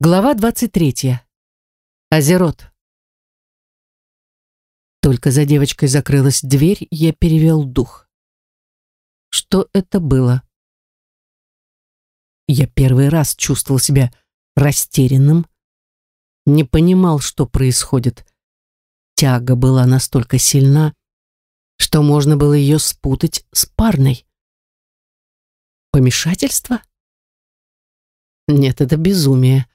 Глава 23. Азерот. Только за девочкой закрылась дверь, я перевел дух. Что это было? Я первый раз чувствовал себя растерянным, не понимал, что происходит. Тяга была настолько сильна, что можно было ее спутать с парной. Помешательство? Нет, это безумие.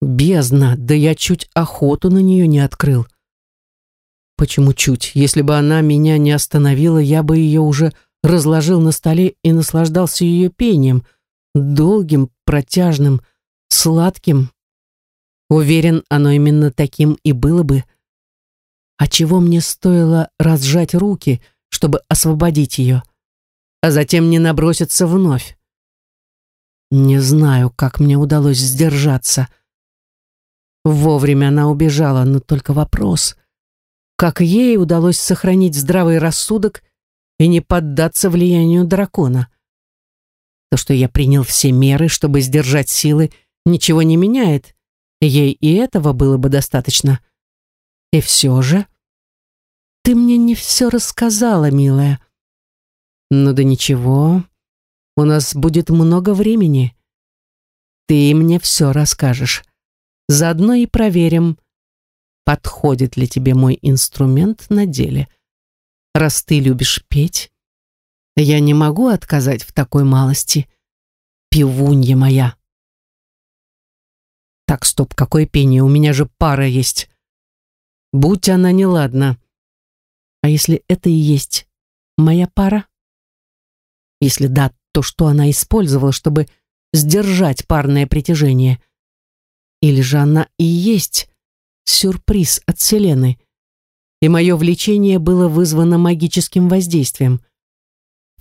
Бездна, да я чуть охоту на нее не открыл. Почему чуть? Если бы она меня не остановила, я бы ее уже разложил на столе и наслаждался ее пением, долгим, протяжным, сладким. Уверен, оно именно таким и было бы. А чего мне стоило разжать руки, чтобы освободить ее, а затем не наброситься вновь? Не знаю, как мне удалось сдержаться — Вовремя она убежала, но только вопрос, как ей удалось сохранить здравый рассудок и не поддаться влиянию дракона? То, что я принял все меры, чтобы сдержать силы, ничего не меняет. Ей и этого было бы достаточно. И все же... Ты мне не все рассказала, милая. Ну да ничего, у нас будет много времени. Ты мне все расскажешь. Заодно и проверим, подходит ли тебе мой инструмент на деле. Раз ты любишь петь, я не могу отказать в такой малости. Пивунья моя. Так, стоп, какое пение? У меня же пара есть. Будь она неладна. А если это и есть моя пара? Если да, то что она использовала, чтобы сдержать парное притяжение? Или же она и есть сюрприз от Вселенной, и мое влечение было вызвано магическим воздействием.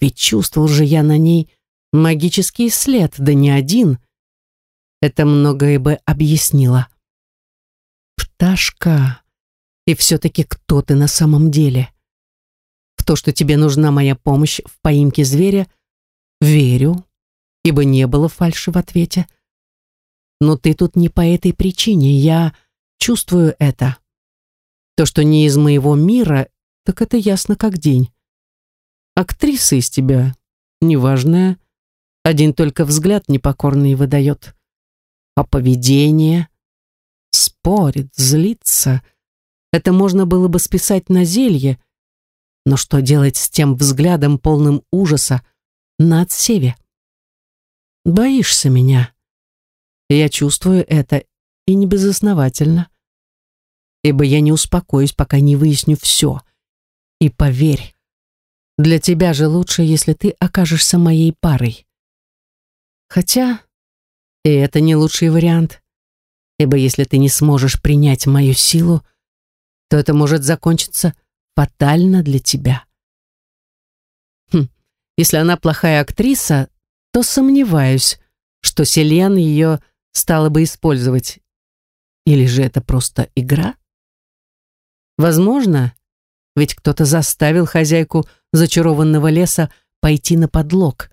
Ведь чувствовал же я на ней магический след, да не один. Это многое бы объяснило. Пташка, и все-таки кто ты на самом деле? В то, что тебе нужна моя помощь в поимке зверя, верю, ибо не было фальши в ответе. — но ты тут не по этой причине, я чувствую это. То, что не из моего мира, так это ясно как день. Актриса из тебя неважная, один только взгляд непокорный выдает. А поведение спорит, злится. Это можно было бы списать на зелье, но что делать с тем взглядом, полным ужаса, на отсеве? Боишься меня? Я чувствую это, и не безосновательно. Ибо я не успокоюсь, пока не выясню все. И поверь, для тебя же лучше, если ты окажешься моей парой. Хотя и это не лучший вариант, ибо если ты не сможешь принять мою силу, то это может закончиться фатально для тебя. Хм, если она плохая актриса, то сомневаюсь, что Селен ее стала бы использовать. Или же это просто игра? Возможно, ведь кто-то заставил хозяйку зачарованного леса пойти на подлог.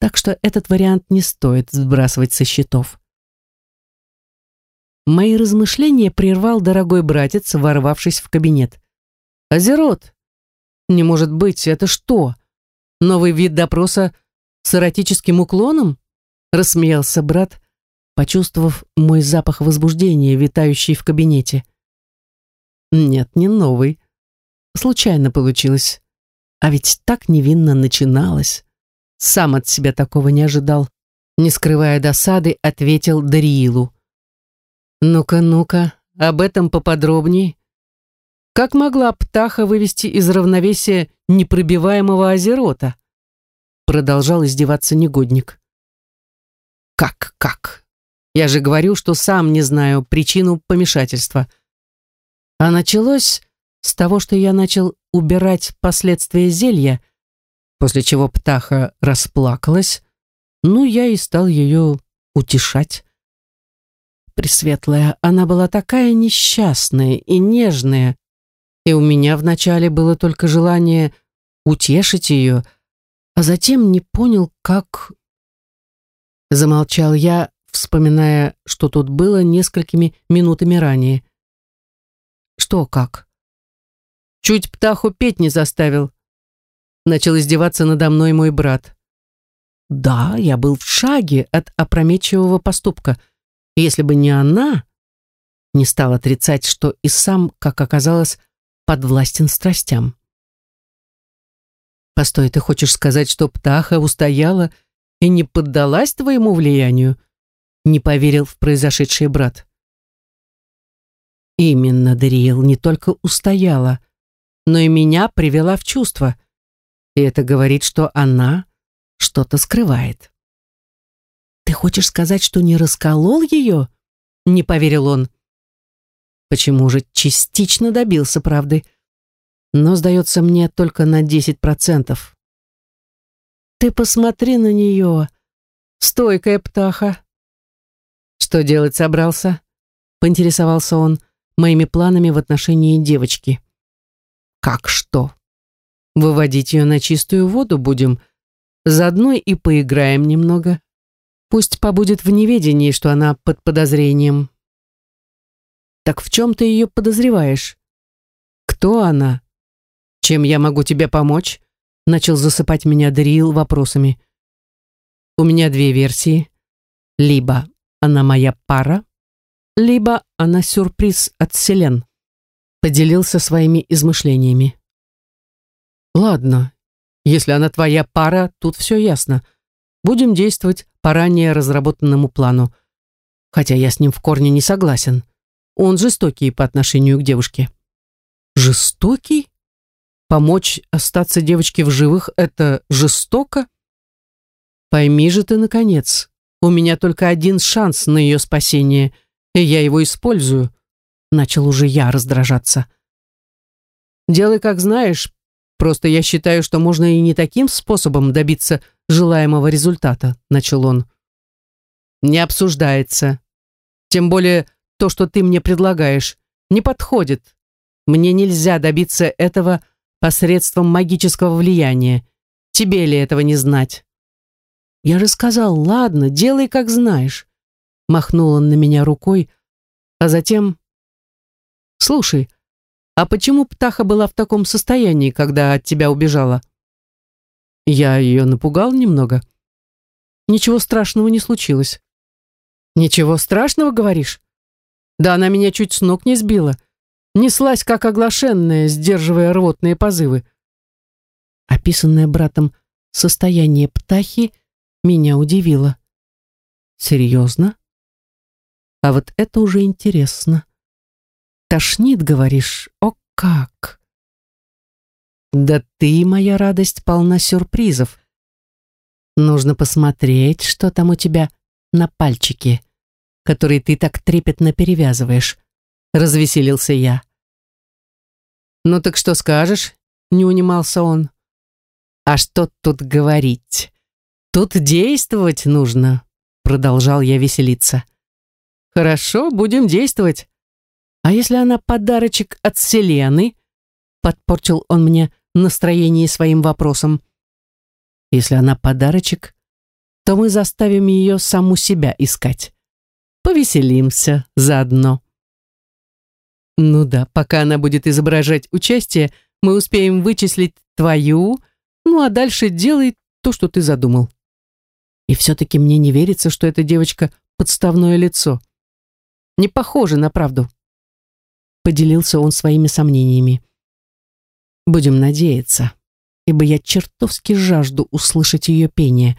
Так что этот вариант не стоит сбрасывать со счетов. Мои размышления прервал дорогой братец, ворвавшись в кабинет. «Азерот! Не может быть, это что? Новый вид допроса с эротическим уклоном?» Рассмеялся брат, почувствовав мой запах возбуждения, витающий в кабинете. Нет, не новый. Случайно получилось. А ведь так невинно начиналось. Сам от себя такого не ожидал. Не скрывая досады, ответил Дариилу. «Ну-ка, ну-ка, об этом поподробней. Как могла птаха вывести из равновесия непробиваемого озерота?» Продолжал издеваться негодник. «Как, как? Я же говорю, что сам не знаю причину помешательства. А началось с того, что я начал убирать последствия зелья, после чего птаха расплакалась, ну, я и стал ее утешать. Пресветлая, она была такая несчастная и нежная, и у меня вначале было только желание утешить ее, а затем не понял, как... Замолчал я, вспоминая, что тут было несколькими минутами ранее. Что как? Чуть птаху петь не заставил. Начал издеваться надо мной мой брат. Да, я был в шаге от опрометчивого поступка. Если бы не она, не стал отрицать, что и сам, как оказалось, подвластен страстям. Постой, ты хочешь сказать, что птаха устояла и не поддалась твоему влиянию? Не поверил в произошедшее брат. Именно, Дариэл, не только устояла, но и меня привела в чувство. И это говорит, что она что-то скрывает. «Ты хочешь сказать, что не расколол ее?» Не поверил он. Почему же частично добился правды? Но, сдается мне, только на десять процентов. «Ты посмотри на нее, стойкая птаха!» «Что делать собрался?» — поинтересовался он моими планами в отношении девочки. «Как что? Выводить ее на чистую воду будем, Заодно и поиграем немного. Пусть побудет в неведении, что она под подозрением. Так в чем ты ее подозреваешь? Кто она? Чем я могу тебе помочь? Начал засыпать меня Дрил вопросами. У меня две версии. Либо она моя пара, либо она сюрприз от Селен. Поделился своими измышлениями. Ладно, если она твоя пара, тут все ясно. Будем действовать по ранее разработанному плану. Хотя я с ним в корне не согласен. Он жестокий по отношению к девушке. Жестокий? Помочь остаться девочке в живых — это жестоко? Пойми же ты, наконец, у меня только один шанс на ее спасение, и я его использую. Начал уже я раздражаться. Делай, как знаешь, Просто я считаю, что можно и не таким способом добиться желаемого результата, начал он. Не обсуждается. Тем более то, что ты мне предлагаешь, не подходит. Мне нельзя добиться этого посредством магического влияния. Тебе ли этого не знать? Я же сказал, ладно, делай, как знаешь. Махнул он на меня рукой, а затем... Слушай, а почему птаха была в таком состоянии, когда от тебя убежала? Я ее напугал немного. Ничего страшного не случилось. Ничего страшного, говоришь? Да она меня чуть с ног не сбила. Неслась, как оглашенная, сдерживая рвотные позывы. Описанное братом состояние птахи меня удивило. Серьезно? А вот это уже интересно. Тошнит, говоришь? О как! Да ты, моя радость, полна сюрпризов. Нужно посмотреть, что там у тебя на пальчике, который ты так трепетно перевязываешь. Развеселился я. Ну так что скажешь? Не унимался он. А что тут говорить? Тут действовать нужно, продолжал я веселиться. Хорошо, будем действовать. А если она подарочек от Селены? Подпортил он мне настроение своим вопросом. Если она подарочек, то мы заставим ее саму себя искать. Повеселимся заодно. Ну да, пока она будет изображать участие, мы успеем вычислить твою, ну а дальше делай то, что ты задумал. И все-таки мне не верится, что эта девочка подставное лицо. Не похоже на правду поделился он своими сомнениями. Будем надеяться, ибо я чертовски жажду услышать ее пение.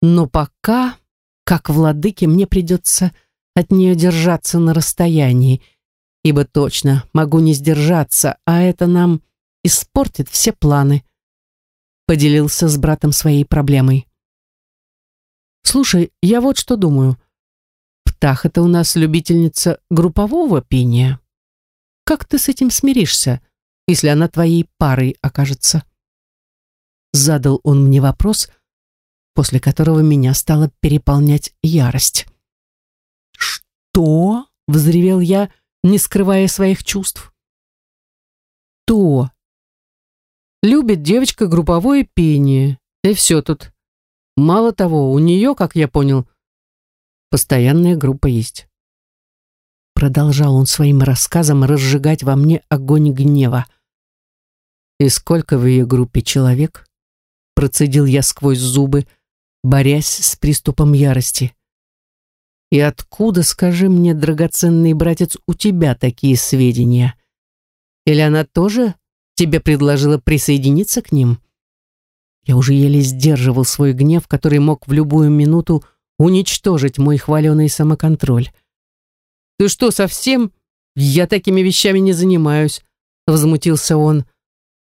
Но пока, как владыке, мне придется от нее держаться на расстоянии, ибо точно могу не сдержаться, а это нам испортит все планы. Поделился с братом своей проблемой. Слушай, я вот что думаю. Птаха-то у нас любительница группового пения. Как ты с этим смиришься, если она твоей парой окажется? Задал он мне вопрос, после которого меня стала переполнять ярость. «Что?» — взревел я, не скрывая своих чувств. «То!» Любит девочка групповое пение, и все тут. Мало того, у нее, как я понял, Постоянная группа есть. Продолжал он своим рассказом разжигать во мне огонь гнева. «И сколько в ее группе человек?» Процедил я сквозь зубы, борясь с приступом ярости. «И откуда, скажи мне, драгоценный братец, у тебя такие сведения? Или она тоже тебе предложила присоединиться к ним?» Я уже еле сдерживал свой гнев, который мог в любую минуту уничтожить мой хваленый самоконтроль. «Ты что, совсем? Я такими вещами не занимаюсь», — возмутился он,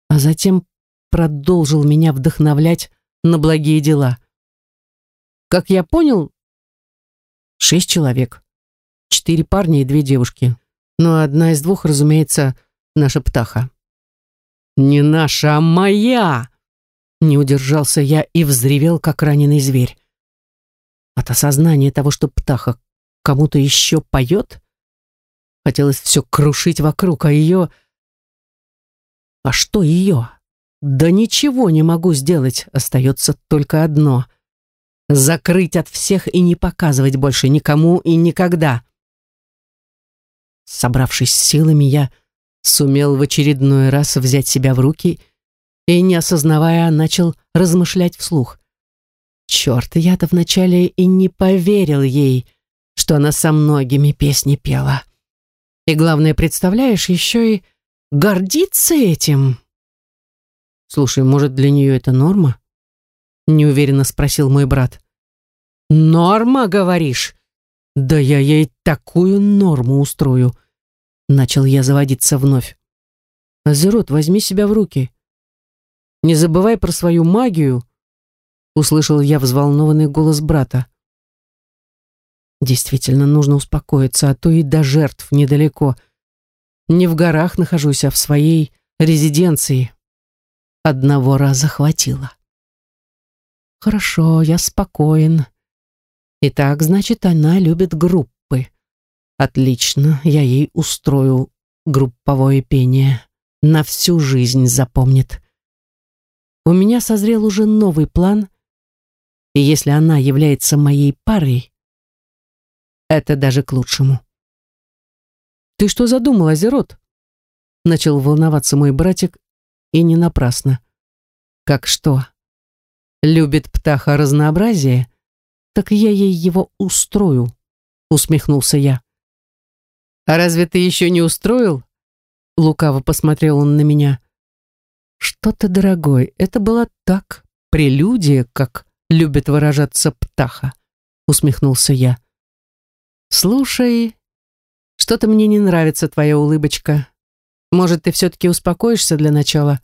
а затем продолжил меня вдохновлять на благие дела. Как я понял, шесть человек. Четыре парня и две девушки. Но одна из двух, разумеется, наша птаха. «Не наша, а моя!» Не удержался я и взревел, как раненый зверь. От осознания того, что птаха кому-то еще поет, хотелось все крушить вокруг, а ее... А что ее? Да ничего не могу сделать, остается только одно — закрыть от всех и не показывать больше никому и никогда. Собравшись с силами, я сумел в очередной раз взять себя в руки и, не осознавая, начал размышлять вслух. Черт, я-то вначале и не поверил ей, что она со многими песни пела. И главное, представляешь, еще и гордится этим. «Слушай, может, для нее это норма?» Неуверенно спросил мой брат. «Норма, говоришь?» «Да я ей такую норму устрою!» Начал я заводиться вновь. «Азерот, возьми себя в руки. Не забывай про свою магию!» Услышал я взволнованный голос брата. Действительно, нужно успокоиться, а то и до жертв недалеко. Не в горах нахожусь, а в своей резиденции. Одного раза хватило. Хорошо, я спокоен. Итак, значит, она любит группы. Отлично, я ей устрою групповое пение. На всю жизнь запомнит. У меня созрел уже новый план, и если она является моей парой, это даже к лучшему. «Ты что задумал, Азерот?» Начал волноваться мой братик, и не напрасно. Как что? Любит птаха разнообразие? Так я ей его устрою, усмехнулся я. А разве ты еще не устроил? Лукаво посмотрел он на меня. Что-то, дорогой, это было так, прелюдия, как любит выражаться птаха, усмехнулся я. Слушай, что-то мне не нравится твоя улыбочка. Может, ты все-таки успокоишься для начала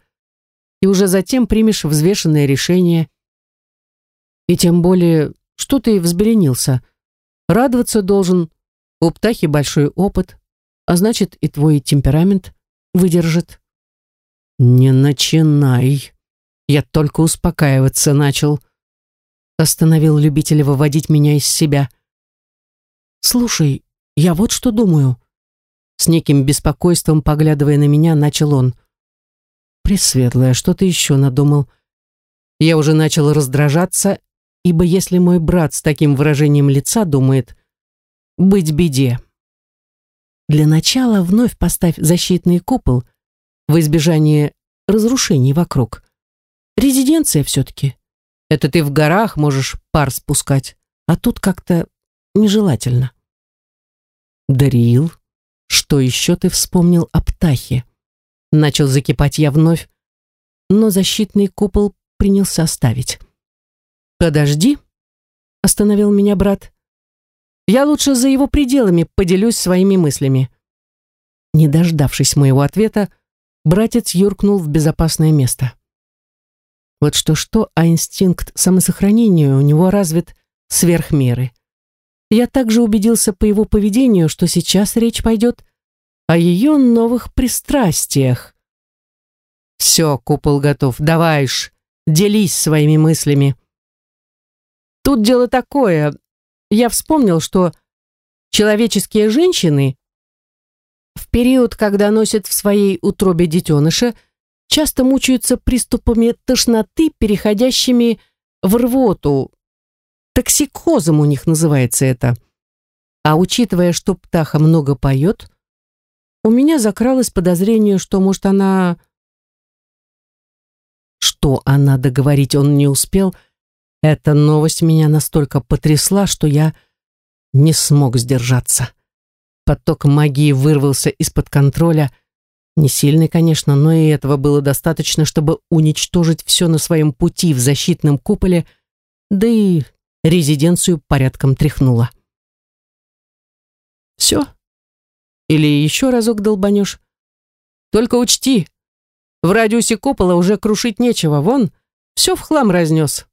и уже затем примешь взвешенное решение. И тем более, что ты взбеленился. Радоваться должен. У птахи большой опыт, а значит, и твой темперамент выдержит. Не начинай. Я только успокаиваться начал. Остановил любителя выводить меня из себя. Слушай, я вот что думаю. С неким беспокойством, поглядывая на меня, начал он. «Пресветлая, что ты еще надумал?» Я уже начал раздражаться, ибо если мой брат с таким выражением лица думает «быть беде». Для начала вновь поставь защитный купол в избежание разрушений вокруг. Резиденция все-таки. Это ты в горах можешь пар спускать, а тут как-то нежелательно. Дарил, что еще ты вспомнил о птахе? Начал закипать я вновь, но защитный купол принялся оставить. «Подожди», — остановил меня брат. «Я лучше за его пределами поделюсь своими мыслями». Не дождавшись моего ответа, братец юркнул в безопасное место. Вот что-что, а инстинкт самосохранения у него развит сверх меры. Я также убедился по его поведению, что сейчас речь пойдет о ее новых пристрастиях. «Все, купол готов, давай ж, делись своими мыслями». Тут дело такое. Я вспомнил, что человеческие женщины в период, когда носят в своей утробе детеныша, часто мучаются приступами тошноты, переходящими в рвоту, Токсикозом у них называется это. А учитывая, что птаха много поет, у меня закралось подозрение, что, может, она... Что она договорить он не успел, эта новость меня настолько потрясла, что я не смог сдержаться. Поток магии вырвался из-под контроля, не сильный, конечно, но и этого было достаточно, чтобы уничтожить все на своем пути в защитном куполе, да и резиденцию порядком тряхнула. Все? Или еще разок долбанешь? Только учти, в радиусе купола уже крушить нечего, вон, все в хлам разнес.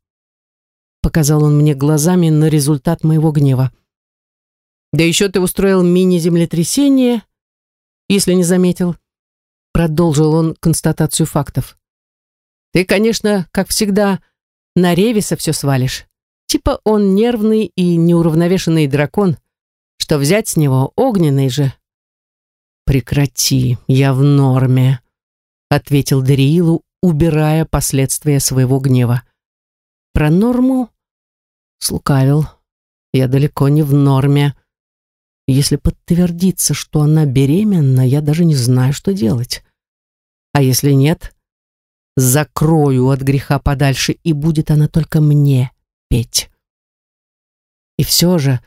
Показал он мне глазами на результат моего гнева. Да еще ты устроил мини-землетрясение, если не заметил. Продолжил он констатацию фактов. Ты, конечно, как всегда, на Ревиса все свалишь. Типа он нервный и неуравновешенный дракон. Что взять с него, огненный же. Прекрати, я в норме, ответил Дариилу, убирая последствия своего гнева. Про норму слукавил. Я далеко не в норме. Если подтвердится, что она беременна, я даже не знаю, что делать. А если нет, закрою от греха подальше, и будет она только мне петь. И все же,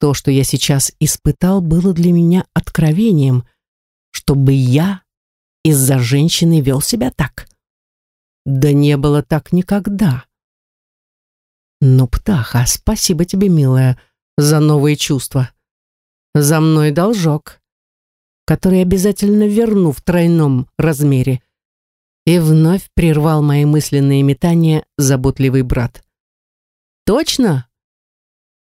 то, что я сейчас испытал, было для меня откровением, чтобы я из-за женщины вел себя так. Да не было так никогда. Ну, птаха, спасибо тебе, милая, за новые чувства за мной должок, который обязательно верну в тройном размере. И вновь прервал мои мысленные метания заботливый брат. Точно?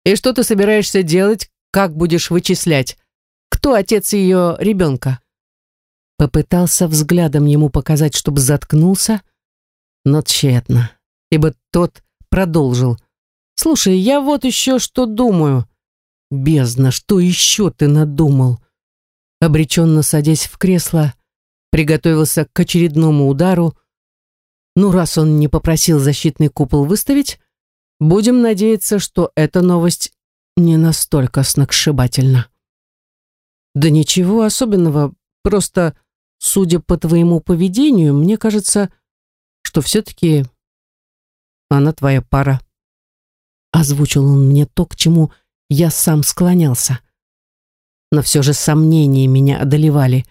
И что ты собираешься делать, как будешь вычислять? Кто отец ее ребенка? Попытался взглядом ему показать, чтобы заткнулся, но тщетно, ибо тот продолжил. «Слушай, я вот еще что думаю. Бездна, что еще ты надумал? Обреченно садясь в кресло, приготовился к очередному удару. Ну, раз он не попросил защитный купол выставить, будем надеяться, что эта новость не настолько сногсшибательна. Да ничего особенного, просто, судя по твоему поведению, мне кажется, что все-таки она твоя пара. Озвучил он мне то, к чему я сам склонялся. Но все же сомнения меня одолевали.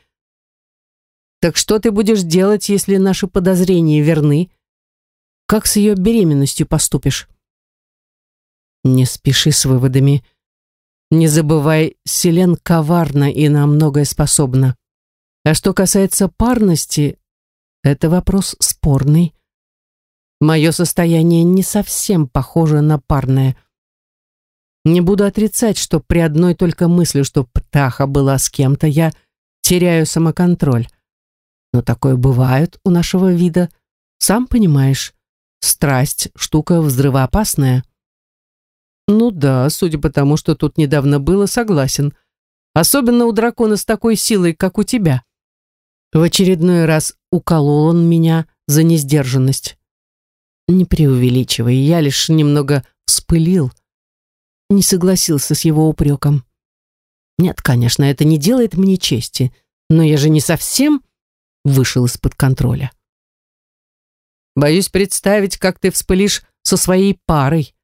«Так что ты будешь делать, если наши подозрения верны? Как с ее беременностью поступишь?» «Не спеши с выводами. Не забывай, Селен коварна и на многое способна. А что касается парности, это вопрос спорный. Мое состояние не совсем похоже на парное». Не буду отрицать, что при одной только мысли, что птаха была с кем-то, я теряю самоконтроль. Но такое бывает у нашего вида. Сам понимаешь, страсть — штука взрывоопасная. Ну да, судя по тому, что тут недавно было, согласен. Особенно у дракона с такой силой, как у тебя. В очередной раз уколол он меня за несдержанность. Не преувеличивай, я лишь немного вспылил, не согласился с его упреком. Нет, конечно, это не делает мне чести, но я же не совсем вышел из-под контроля. Боюсь представить, как ты вспылишь со своей парой.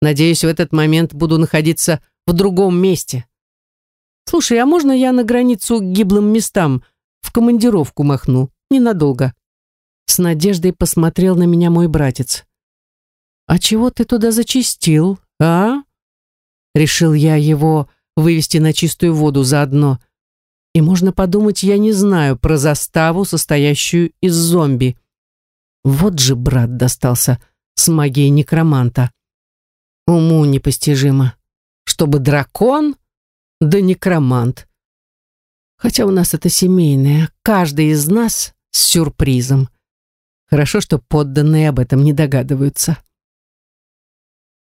Надеюсь, в этот момент буду находиться в другом месте. Слушай, а можно я на границу к гиблым местам в командировку махну? Ненадолго. С надеждой посмотрел на меня мой братец. А чего ты туда зачистил, а? Решил я его вывести на чистую воду заодно. И можно подумать, я не знаю про заставу, состоящую из зомби. Вот же брат достался с магией некроманта. Уму непостижимо. Чтобы дракон, да некромант. Хотя у нас это семейное, каждый из нас с сюрпризом. Хорошо, что подданные об этом не догадываются.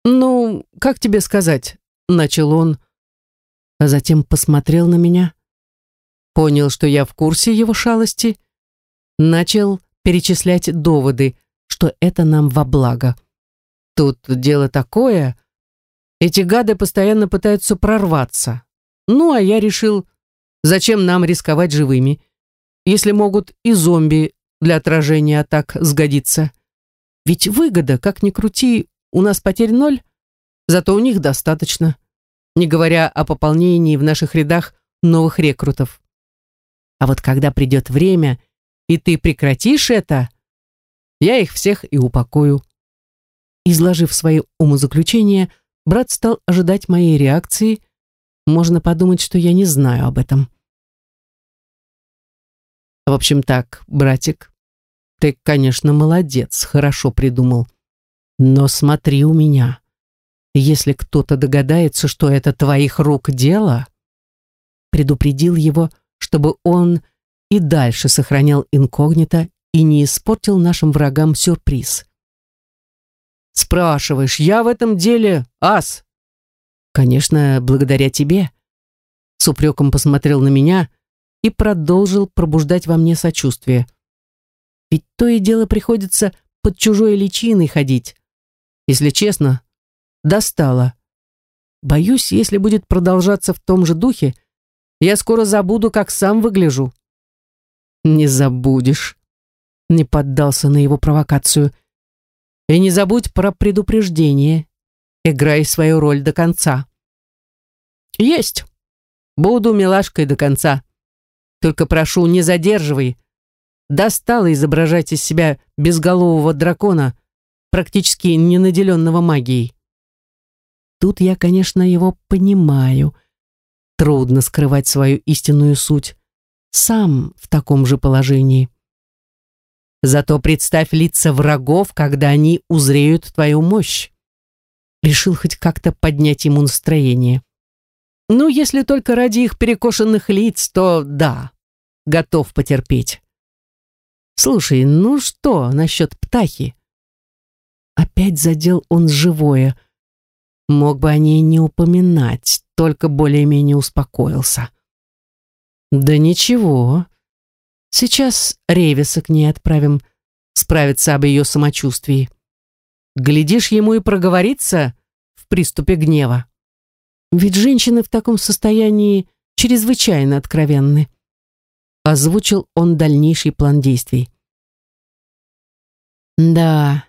«Ну, как тебе сказать?» Начал он, а затем посмотрел на меня, понял, что я в курсе его шалости, начал перечислять доводы, что это нам во благо. Тут дело такое, Эти гады постоянно пытаются прорваться. Ну, а я решил, зачем нам рисковать живыми, если могут и зомби для отражения атак сгодиться. Ведь выгода, как ни крути, у нас потерь ноль, зато у них достаточно, не говоря о пополнении в наших рядах новых рекрутов. А вот когда придет время, и ты прекратишь это, я их всех и упокою. Изложив свои умозаключения, брат стал ожидать моей реакции. Можно подумать, что я не знаю об этом. В общем так, братик, ты, конечно, молодец, хорошо придумал. Но смотри у меня. Если кто-то догадается, что это твоих рук дело, предупредил его, чтобы он и дальше сохранял инкогнито и не испортил нашим врагам сюрприз. «Спрашиваешь, я в этом деле ас?» «Конечно, благодаря тебе». С упреком посмотрел на меня и продолжил пробуждать во мне сочувствие. Ведь то и дело приходится под чужой личиной ходить. Если честно, достало. Боюсь, если будет продолжаться в том же духе, я скоро забуду, как сам выгляжу. Не забудешь. Не поддался на его провокацию. И не забудь про предупреждение. Играй свою роль до конца. Есть. Буду милашкой до конца. Только прошу, не задерживай. Достало изображать из себя безголового дракона, практически не наделенного магией. Тут я, конечно, его понимаю. Трудно скрывать свою истинную суть. Сам в таком же положении. Зато представь лица врагов, когда они узреют твою мощь. Решил хоть как-то поднять ему настроение. Ну, если только ради их перекошенных лиц, то да, готов потерпеть. Слушай, ну что насчет птахи? Опять задел он живое. Мог бы о ней не упоминать, только более-менее успокоился. Да ничего. Сейчас Ревиса к ней отправим, справиться об ее самочувствии. Глядишь, ему и проговорится в приступе гнева. Ведь женщины в таком состоянии чрезвычайно откровенны. Озвучил он дальнейший план действий. Да,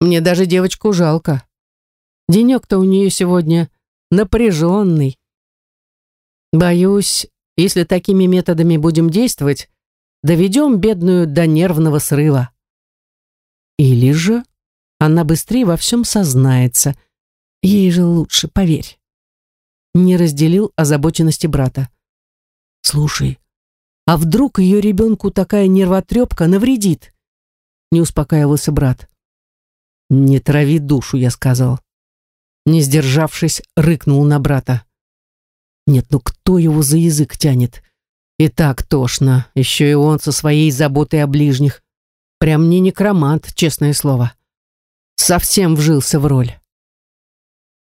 мне даже девочку жалко. Денек-то у нее сегодня напряженный. Боюсь, если такими методами будем действовать, доведем бедную до нервного срыва. Или же она быстрее во всем сознается. Ей же лучше, поверь не разделил озабоченности брата. «Слушай, а вдруг ее ребенку такая нервотрепка навредит?» Не успокаивался брат. «Не трави душу», я сказал. Не сдержавшись, рыкнул на брата. «Нет, ну кто его за язык тянет? И так тошно, еще и он со своей заботой о ближних. Прям не некромант, честное слово. Совсем вжился в роль».